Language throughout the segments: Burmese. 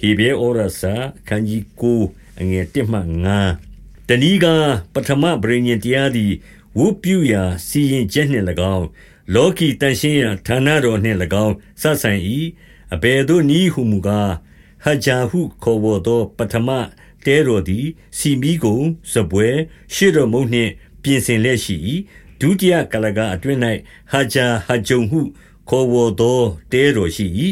ဟေဘဲဩရစာခန်းကြီးကိုအငယ်1မှ9တဏီကပထမဗြိညင်တရားသည်ဝုပြုရာစီရင်ချက်နှင့်၎င်းလောကီတန်ရှင်းရာဌာနတော်နှင့်၎င်းစဆိုင်၏အဘယ်သို့နည်းဟုမူကားဟဂျာဟုခေါ်ဝေါ်သောပထမတဲတော်သည်စီမီကိုစပွဲရှေ့တော်မုံနှင့်ပြင်ဆင်လက်ရှိ၏ဒုတိယကလကအတွင်း၌ဟာဂျာဟာဂျုံဟုခေါ်ဝေါ်သောတဲတော်ရှိ၏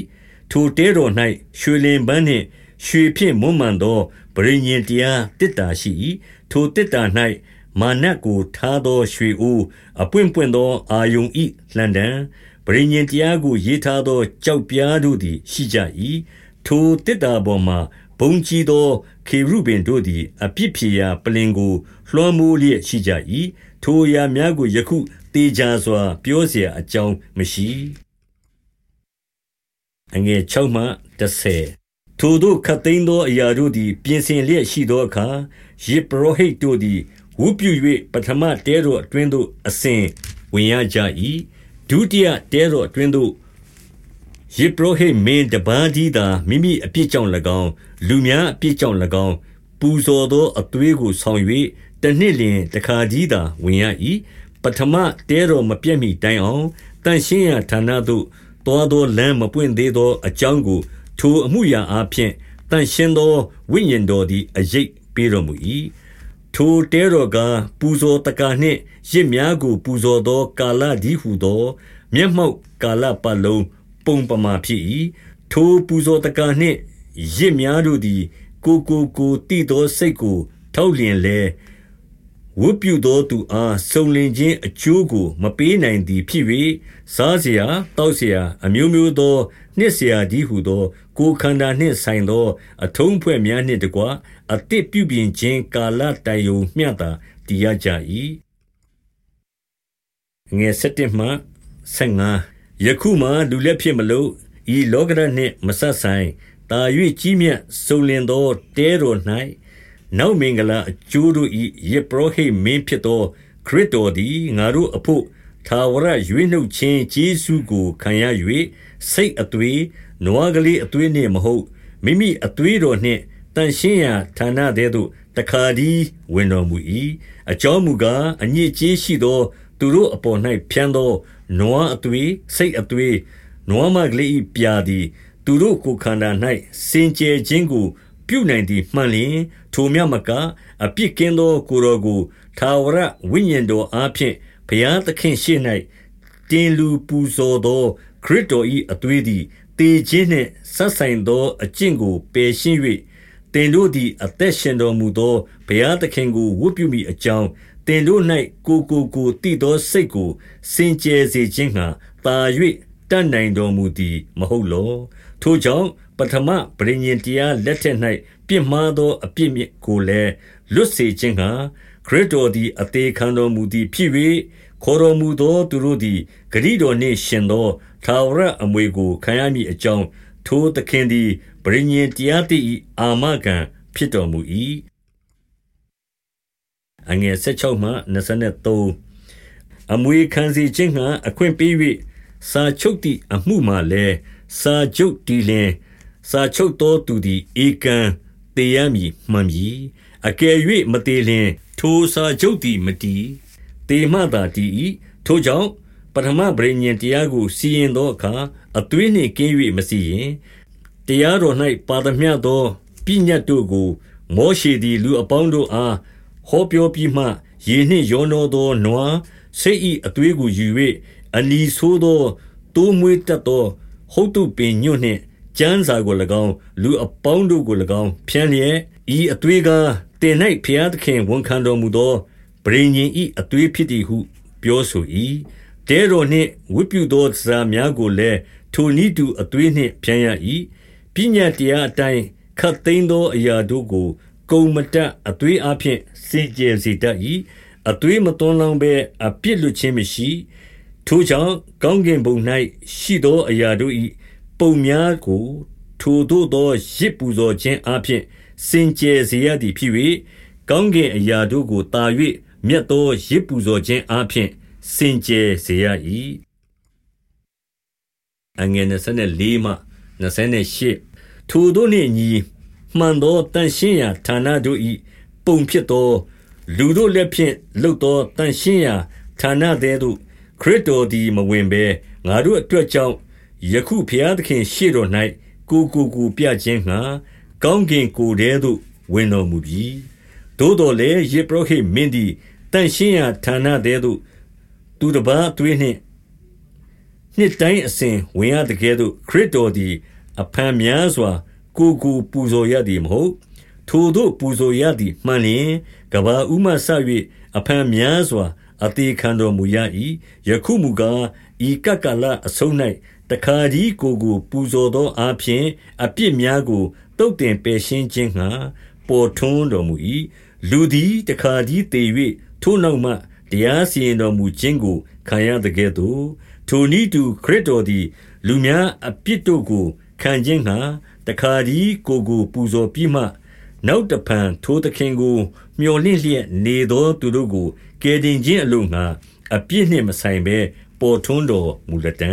ထိုတဲတော်၌ရွှေလင်ပန်းနှင့်ရွှေဖြင့်မွမ်းမံသောပရိညင်တရားတစ်တာရှိ၏ထိုတစ်တာ၌မာနကိုထားသောရွှေအိုးအပွင့်ပွင့်သောအာယုံဤလှန်တံပရိညင်တရားကိုရေးထားသောကြောက်ပြားတို့သည်ရှိကြ၏ထိုတစ်တာပေါ်မှာဘုံကြီးသောခေရုဘင်တို့သည်အပြစ်ဖြေရာပလင်ကိုလွှမ်းမိုးလျက်ရှိကြ၏ထိုအရာများကိုယခုတေချာစွာ ပြောเสียအကြောင်းမရှိ အငယ်6မှ10ထိုတို့ခတ်သိမ်းသောအရာတို့သည် ပြင်ဆင်လျက်ရှိသောအခါယေပရောဟိတ်တို့သည်ဝုပြု၍ပထမတဲတော်အတွင်းသို့အစဉ်ဝင်ရကြ၏ဒုတိယတဲတော်အတွင်းသို့ယေပရောဟိတ်မင်းတပါးကြီးသာမိမိအပြစ်ကြောင့်၎င်းလူများအပြစ်ကြောင့်၎င်းပူဇော်သောအသွေးကိုဆောင်၍တနှစ်လျင်တခါကြီးသာဝင်ရ၏ပထမတဲတော်မပြတ်မီတိုင်အောင်တန်ရှင်းရာဌာနသို့ တွားသောလမ်းမပွင့်သေးသောအကြောင်းကို ထိုအမှုရာအားဖြင့်တန်ရှင်းသော ဝိညာဉ်တော်သည် အရေးပေးတော်မူ၏ထိုတဲတော်ကပူဇော်တကာနှင့်ရစ်များကို ပူဇော်သော ကာလဒီဟုသော မျက်မှောက်ကာလပတ်လုံး ပုံပမာဖြစ်၏ထိုပူဇော်တကာနှင့်ရစ်များတို့သည် ကိုကိုကိုတည်သောစိတ်ကို ထောက်လျင်လဲ ဝတ်ပြုသောသူအားစုံလင်ခြင်းအကျိုးကိုမပေးနိုင်သည်ဖြစ်၍စားเสียတောက်เสียအမျိုးမျိုးသောနှစ်เสียဒီဟုသော ကိုခန္ဓာနှင့်ဆိုင်သော အထုံးဖွဲ့များနှင့်တကွအသစ်ပြုပြင်ခြင်းကာလတိုင်ယုံမျှတာတည်ရကြ၏ငယ်7မှ15ယခုမှလူလက်ဖြစ်မလို့ဤလောကရနှင့်မဆက်ဆိုင်တာ၍ကြီးမြတ်စုံလင်သောတဲတော်၌ နောက်မင်္ဂလာအကျိုးတို့၏ယေပရောဟိတ်မင်းဖြစ်သော ခရစ်တော်သည် ငါတို့အဖို့သာဝရရွေးနှုတ်ခြင်း ကျေးဇူးကိုခံရ၍စိတ်အသွေး နွားကလေးအသွေးနှင့်မဟုတ် မိမိအသွေးတော်နှင့်တန်ရှင်းရာဌာနသေးသို့ တခါဒီဝင်တော်မူ၏အကြောင်းမူကား အညစ်အကြေးရှိသော သူတို့အပေါ်၌ဖြန်းသော နွားအသွေးစိတ်အသွေး နွားမကလေး၏ပြာသည် သူတို့ကိုယ်ခန္ဓာ၌စင်ကြယ်ခြင်းကို ပြုနိုင်သည်မှန်လျင်ထိုမြမကအပြစ်ကင်းသော ကိုယ်တော်ကိုသာဝရဝိညာဉ်တော်အားဖြင့်ဘုရားသခင်ရှေ့၌တင်လူပူဇော်သော ခရစ်တော်၏အသွေးသည်တေခြင်းနှင့်ဆက်ဆိုင်သောအကျင့်ကိုပယ်ရှင်း၍တင်တို့သည် အသက်ရှင်တော်မူသောဘုရားသခင်ကိုဝတ်ပြုမိအကြောင်းတင်တို့၌ကိုကိုကိုတည်သောစိတ်ကိုစင်ကြယ်စေခြင်းငှာတာ၍တတ်နိုင်တော်မူသည်မဟုတ်လောထိုကြောင့် ပထမပရိညင်တရားလက်ထက်၌ပြစ်မှားသောအပြစ်မြစ်ကိုလည်းလွတ်စေခြင်းငှာခရစ်တော်သည်အသေးခံတော်မူသည်ဖြစ်၍ခေါ်တော်မူသောသူတို့သည်ဂရိတော်နှင့်ရှင်သောသာဝရအမွေကိုခံရမည်အကြောင်းထိုသခင်သည်ပရိညင်တရားတိအာမခံဖြစ်တော်မူ၏အငယ်16မှ23အမွေခံစီခြင်းငှာအခွင့်ပေး၍စာချုပ်သည့်အမှုမှလည်းစာချုပ်တည်လင် စာချုပ်သောသူသည်ဧကံတေရမည်မှန်ပြီအကယ်၍မတေလျင် ထိုစာချုပ်သည်မတည်တေမှသာတည်၏ထိုကြောင့်ပထမဗြိညင်တရားကိုစီရင်သောအခါအသွေးနှင့်ကင်း၍မစီရင်တရားတော်၌ပါသမျှသောပညတ်တို့ကို မောရှေသည်လူအပေါင်းတို့အားဟောပြောပြီးမှယေနှင့်ရောနောသောနွားစိတ်၏အသွေးကိုယူ၍အနီဆိုးသောတိုးမွေးတတ်သောဟုတ်တုပင်ညွန့်နှင့် ကျမ်းစာကို၎င်း လူအပေါင်းတို့ကို၎င်း ဖြန်းလျက် ဤအသွေးကားတင်၌ဖျားသခင်ဝန်ခံတော်မူသောဗြိညင်ဤအသွေးဖြစ်သည်ဟု ပြောဆို၏တဲတော်နှင့်ဝိပုသောဇာများကိုလည်း ထိုနည်းတူ အသွေးနှင့် ဖြန်းရ၏ပညာတရားအတိုင်းခတ်သိမ်းသောအရာတို့ကို ကုံမတတ်အသွေးအဖြစ်စင်ကြယ်စေတတ်၏အသွေးမသွန်းလောင်းဘဲ အပြစ်လွတ်ခြင်းမရှိ ထိုကြောင့် ကောင်းကင်ဘုံ၌ရှိသောအရာတို့၏ ပုံများကို ထိုသို့သောရစ်ပူဇော်ခြင်းအပြင် စင်ကြယ်စေရသည်ဖြစ်၍ကောင်းကင်အရာတို့ကိုတာ၍မြတ်သောရစ်ပူဇော်ခြင်းအပြင်စင်ကြယ်စေရ၏အငယ်24မှ28ထိုတို့နှင့်ညီ မှန်သောတန်ရှင်းရာဌာနတို့၏ပုံဖြစ်သော လူတို့လက်ဖြင့်လှုပ်သောတန်ရှင်းရာဌာနသေးသို့ ခရစ်တော်သည် မဝင်ဘဲ ငါတို့အတွက်ကြောင့် ယခုဖျားသခင်ရှေ့တော်၌ကိုကိုကိုပြခြင်းငှာကောင်းကင်ကိုယ်ထဲသို့ဝင်တော်မူပြီသို့တော်လည်းယေဘုဟိမင်းသည်တန်ရှင်းရာဌာနသေးသို့သူတစ်ပါးသွေးနှင့်နှစ်တိုင်းအစဉ်ဝင်ရတဲ့ကဲ့သို့ခရစ်တော်သည် အဖန်များစွာ ကိုကိုပူဇော်ရသည်မဟုတ်ထိုတို့ပူဇော်ရသည်မှန်လျင်ကဘာဥမဆ၍အဖန်များစွာ အသေးခံတော်မူရ၏ယခုမူကားဤကကလအဆုံး၌ တခါဒီကိုကို ပူဇော်သောအဖြစ်အပြစ်များကိုတုတ်တင်ပယ်ရှင်းခြင်းငှာပေါ်ထွန်းတော်မူ၏လူသည် တခါဒီတည်၍ထိုနောက်မှ တရားစီရင်တော်မူခြင်းကို ခံရတဲ့ကဲ့သို့ ထိုနည်းတူခရစ်တော်သည် လူများအပြစ်တို့ကို ခံခြင်းငှာတခါဒီကိုကို ပူဇော်ပြီးမှ နောက်တဖန် ထိုသခင်ကိုမျှော်လင့်လျက်နေသော သူတို့ကို ကယ်တင်ခြင်းအလို့ငှာအပြစ်နှင့်မဆိုင်ဘဲ ပေါ်ထွန်းတော်မူလက်တံ